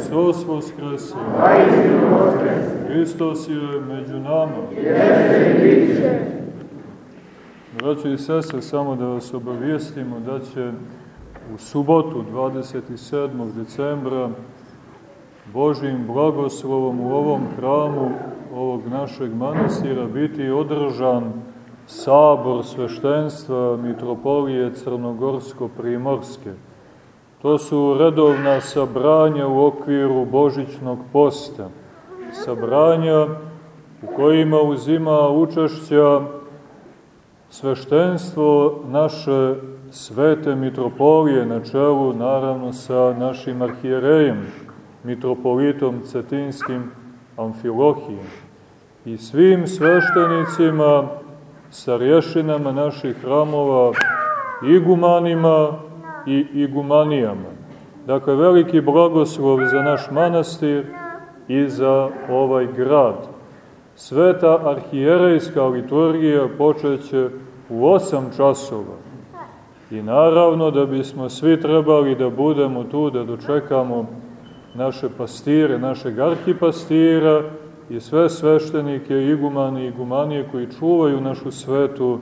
Hristos Voskresio. Hristos je među nama. Braćo i sestre, samo da vas obavijestimo da će u subotu 27. decembra Božim blagoslovom u ovom hramu ovog našeg manastira biti održan sabor sveštenstva Mitropolije Crnogorsko-Primorske. To su redovna sabranja u okviru Božićnog posta. Sabranja u kojima uzima učešća sveštenstvo naše svete mitropolije na čelu naravno sa našim arhijerejem, mitropolitom Cetinskim Amfilohijem i svim sveštenicima, starješinama naših hramova, igumanima i igumanijama. Dakle, veliki blagoslov za naš manastir i za ovaj grad. Sveta arhijerejska liturgija počeće u 8 časova. I naravno da bismo svi trebali da budemo tu, da dočekamo naše pastire, našeg arhipastira i sve sveštenike, igumani i igumanije koji čuvaju našu svetu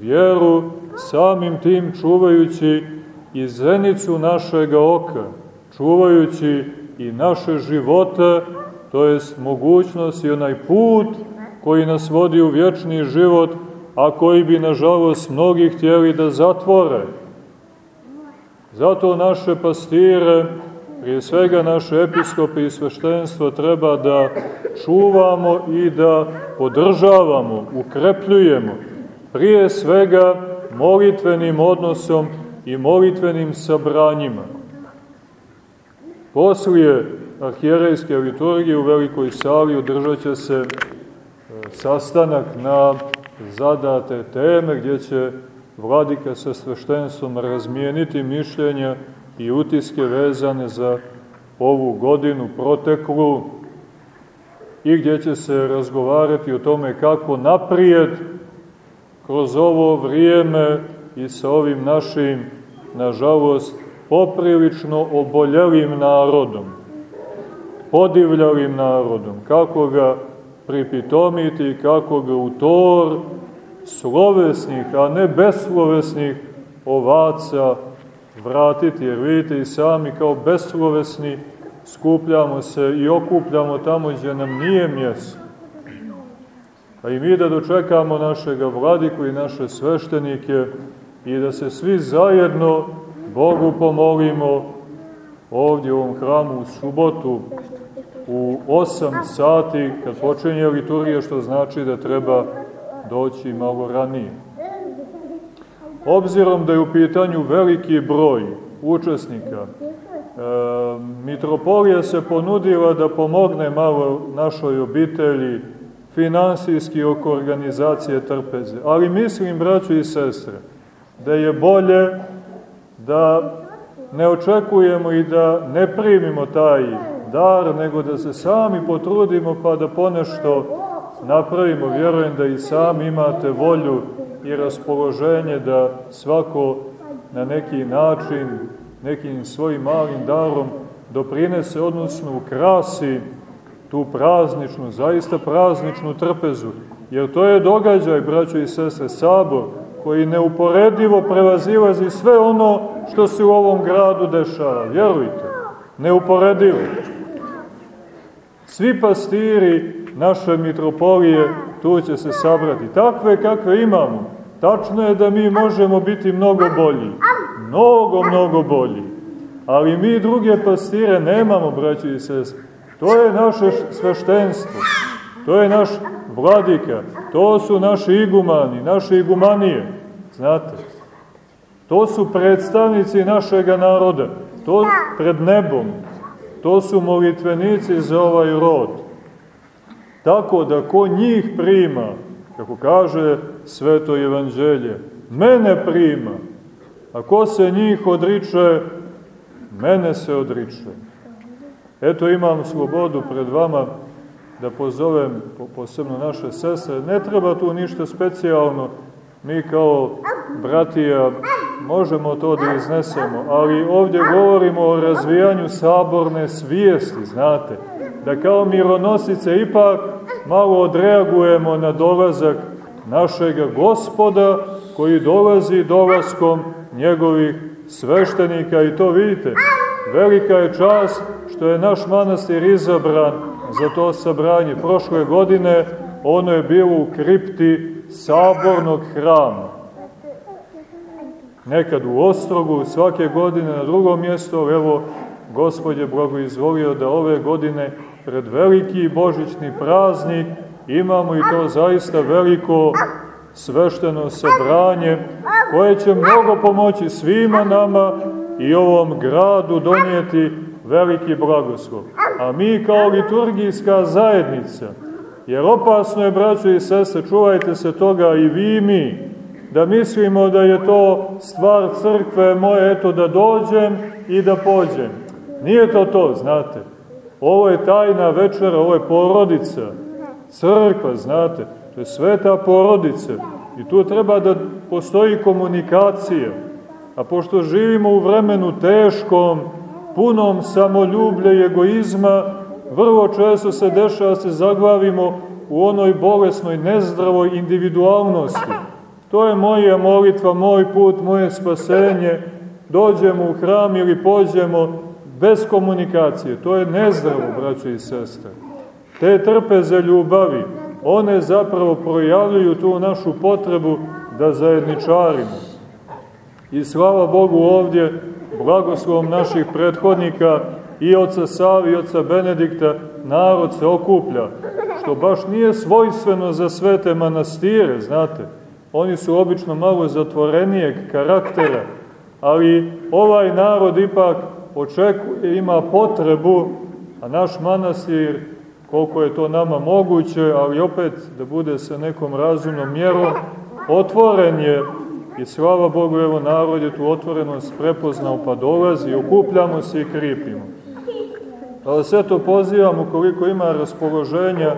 vjeru, samim tim čuvajući i zenicu našega oka, čuvajući i naše živote, to jest mogućnost i onaj put koji nas vodi u vječni život, a koji bi, nažalost, mnogi htjeli da zatvore. Zato naše pastire, prije svega naše episkope i sveštenstvo, treba da čuvamo i da podržavamo, ukrepljujemo, prije svega molitvenim odnosom i molitvenim sabranjima. Poslije arhijerejske liturgije u velikoj sali održat će se e, sastanak na zadate teme gdje će vladika sa sveštenstvom razmijeniti mišljenja i utiske vezane za ovu godinu proteklu i gdje će se razgovarati o tome kako naprijed kroz ovo vrijeme i sa ovim našim, nažalost, poprilično oboljelim narodom, podivljalim narodom, kako ga pripitomiti, kako ga u tor slovesnih, a ne beslovesnih ovaca vratiti, jer vidite i sami kao beslovesni skupljamo se i okupljamo tamo gdje nam nije mjesto. A i mi da dočekamo našega vladiku i naše sveštenike i da se svi zajedno Bogu pomolimo ovdje u ovom hramu u subotu u 8 sati kad počinje liturgija, što znači da treba doći malo ranije. Obzirom da je u pitanju veliki broj učesnika, e, Mitropolija se ponudila da pomogne malo našoj obitelji finansijski oko organizacije trpeze. Ali mislim, braćo i sestre, da je bolje da ne očekujemo i da ne primimo taj dar, nego da se sami potrudimo pa da ponešto napravimo. Vjerujem da i sami imate volju i raspoloženje da svako na neki način, nekim svojim malim darom doprinese, odnosno ukrasi tu prazničnu, zaista prazničnu trpezu. Jer to je događaj, braćo i sestre, sabor, koji neuporedivo prevazilazi sve ono što se u ovom gradu dešava. Vjerujte, neuporedivo. Svi pastiri naše mitropolije tu će se sabrati. Takve kakve imamo. Tačno je da mi možemo biti mnogo bolji. Mnogo, mnogo bolji. Ali mi druge pastire nemamo, braći i sestri. To je naše sveštenstvo. To je naš vladika. To su naši igumani, naše igumanije. Znate? To su predstavnici našega naroda. To pred nebom. To su molitvenici za ovaj rod. Tako da ko njih prima, kako kaže sveto evanđelje, mene prima, a ko se njih odriče, mene se odriče. Eto imam slobodu pred vama da pozovem posebno naše sestre. Ne treba tu ništa specijalno. Mi kao bratija možemo to da iznesemo, ali ovdje govorimo o razvijanju saborne svijesti, znate, da kao mironosice ipak malo odreagujemo na dolazak našega gospoda koji dolazi dolaskom njegovih sveštenika i to vidite, velika je čast što je naš manastir izabran za to sabranje. Prošle godine ono je bilo u kripti sabornog hrama. Nekad u Ostrogu, svake godine na drugom mjestu, evo, Gospod je blagoizvolio da ove godine pred veliki božićni praznik imamo i to zaista veliko svešteno sabranje koje će mnogo pomoći svima nama i ovom gradu donijeti veliki blagoslov. A mi kao liturgijska zajednica, jer opasno je, braćo i sese, čuvajte se toga i vi mi, da mislimo da je to stvar crkve moje, eto da dođem i da pođem. Nije to to, znate. Ovo je tajna večera, ovo je porodica, crkva, znate. To je sveta porodica. I tu treba da postoji komunikacija. A pošto živimo u vremenu teškom, punom samoljublja i egoizma, vrlo često se dešava da se zaglavimo u onoj bolesnoj, nezdravoj individualnosti. To je moja molitva, moj put, moje spasenje. Dođemo u hram ili pođemo bez komunikacije. To je nezdravo, braćo i sestre. Te trpe za ljubavi, one zapravo projavljuju tu našu potrebu da zajedničarimo. I slava Bogu ovdje, blagoslovom naših prethodnika, i oca Savi i oca Benedikta, narod se okuplja, što baš nije svojstveno za svete manastire, znate. Oni su obično malo zatvorenijeg karaktera, ali ovaj narod ipak očekuje, ima potrebu, a naš manastir, koliko je to nama moguće, ali opet da bude sa nekom razumnom mjerom, otvoren je i slava Bogu, evo narod je tu otvorenost prepoznao pa dolazi, okupljamo se i kripimo. Ali sve to pozivam ukoliko ima raspoloženja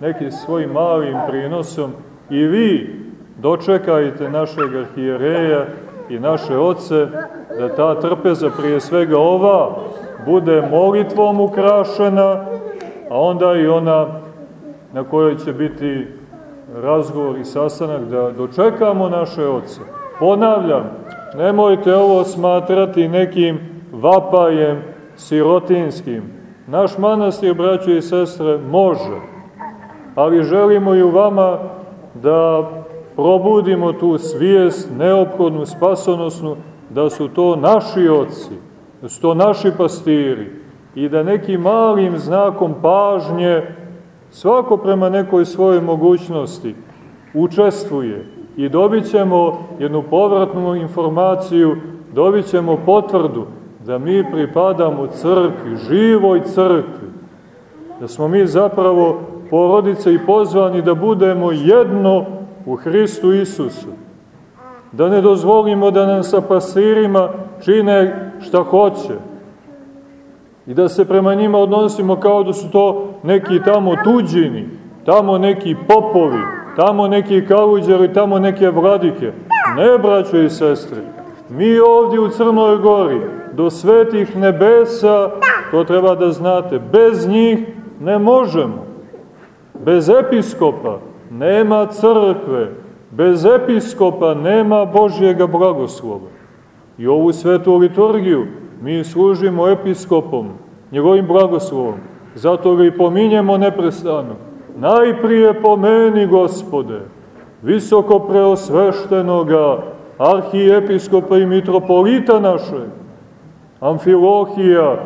neki svojim malim prinosom i vi dočekajte našeg arhijereja i naše oce da ta trpeza prije svega ova bude molitvom ukrašena, a onda i ona na kojoj će biti razgovor i sastanak da dočekamo naše oce. Ponavljam, nemojte ovo smatrati nekim vapajem sirotinskim. Naš manastir, braćo i sestre, može, ali želimo i u vama da probudimo tu svijest neophodnu, spasonosnu, da su to naši oci, da su to naši pastiri i da nekim malim znakom pažnje svako prema nekoj svojoj mogućnosti učestvuje i dobit ćemo jednu povratnu informaciju, dobit ćemo potvrdu da mi pripadamo crkvi, živoj crkvi, da smo mi zapravo porodice i pozvani da budemo jedno u Hristu Isusu. Da ne dozvolimo da nam sa pasirima čine šta hoće. I da se prema njima odnosimo kao da su to neki tamo tuđini, tamo neki popovi, tamo neki kaluđeri, tamo neke vladike. Ne, braćo i sestre, mi ovdje u Crnoj Gori, do svetih nebesa, to treba da znate, bez njih ne možemo. Bez episkopa, nema crkve, bez episkopa nema Božjega blagoslova. I ovu svetu liturgiju mi služimo episkopom, njegovim blagoslovom. Zato ga i pominjemo neprestano. Najprije pomeni, gospode, visoko preosveštenoga arhijepiskopa i mitropolita naše. Amfilohija,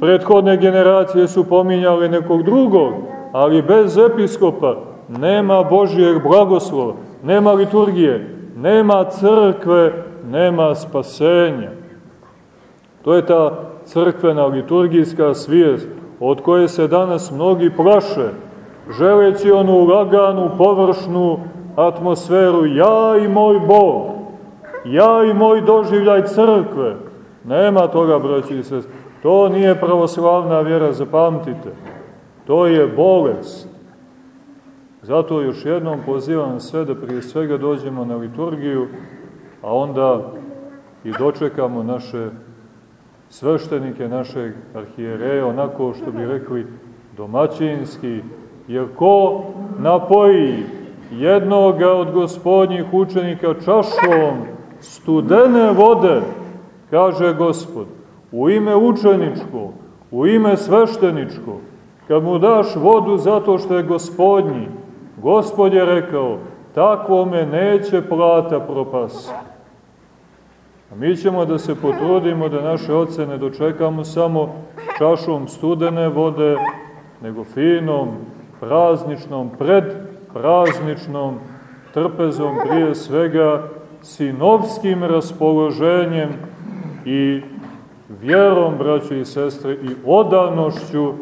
prethodne generacije su pominjali nekog drugog, ali bez episkopa nema Božijeg blagoslova, nema liturgije, nema crkve, nema spasenja. To je ta crkvena liturgijska svijest od koje se danas mnogi plaše, želeći onu laganu, površnu atmosferu, ja i moj Bog, ja i moj doživljaj crkve. Nema toga, braći i sest. To nije pravoslavna vjera, zapamtite. To je bolest. Zato još jednom pozivam sve da prije svega dođemo na liturgiju, a onda i dočekamo naše sveštenike, našeg arhijereja, onako što bi rekli domaćinski, jer ko napoji jednoga od gospodnjih učenika čašom studene vode, kaže gospod, u ime učeničko, u ime svešteničko, kad mu daš vodu zato što je gospodnji, gospod je rekao, takvome neće plata propasti. A mi ćemo da se potrudimo da naše oce ne dočekamo samo čašom studene vode, nego finom, prazničnom, predprazničnom trpezom prije svega, sinovskim raspoloženjem i vjerom, braće i sestre, i odanošću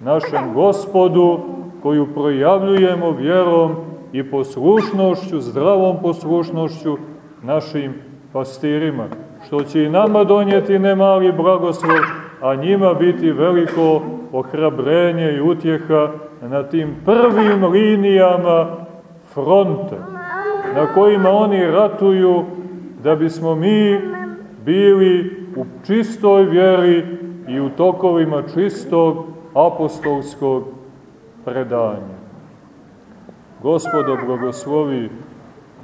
našem gospodu, koju projavljujemo vjerom i poslušnošću, zdravom poslušnošću našim pastirima, što će i nama donijeti nemali blagoslov, a njima biti veliko ohrabrenje i utjeha na tim prvim linijama fronte, na kojima oni ratuju da bismo mi bili u čistoj vjeri i u tokovima čistog apostolskog predanja. Gospodo blagoslovi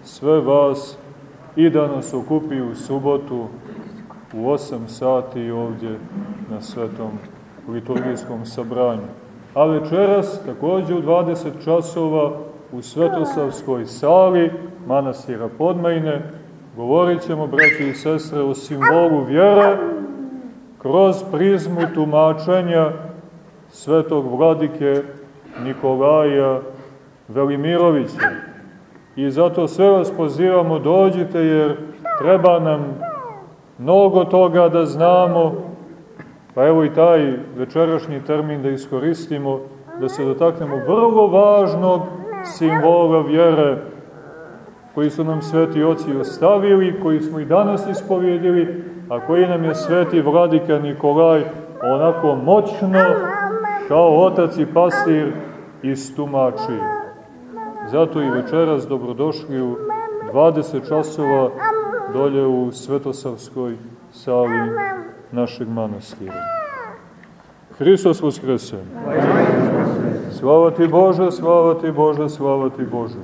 sve vas i da nas okupi u subotu u 8 sati ovdje na svetom liturgijskom sabranju. A večeras takođe u 20 časova u Svetosavskoj sali manastira Podmajne govorit ćemo, braći i sestre, o simbolu vjere kroz prizmu tumačenja svetog vladike Nikolaja Velimirovića. I zato sve vas pozivamo, dođite jer treba nam mnogo toga da znamo, pa evo i taj večerašnji termin da iskoristimo, da se dotaknemo vrlo važnog simbola vjere koji su nam sveti oci ostavili, koji smo i danas ispovjedili, a koji nam je sveti vladika Nikolaj onako moćno kao otac i pastir istumačio. Zato i večeras dobrodošli u 20 časova dolje u Svetosavskoj sali našeg manastira. Hristos Voskrese! Slava ti Bože, slava ti Bože, slava ti Bože!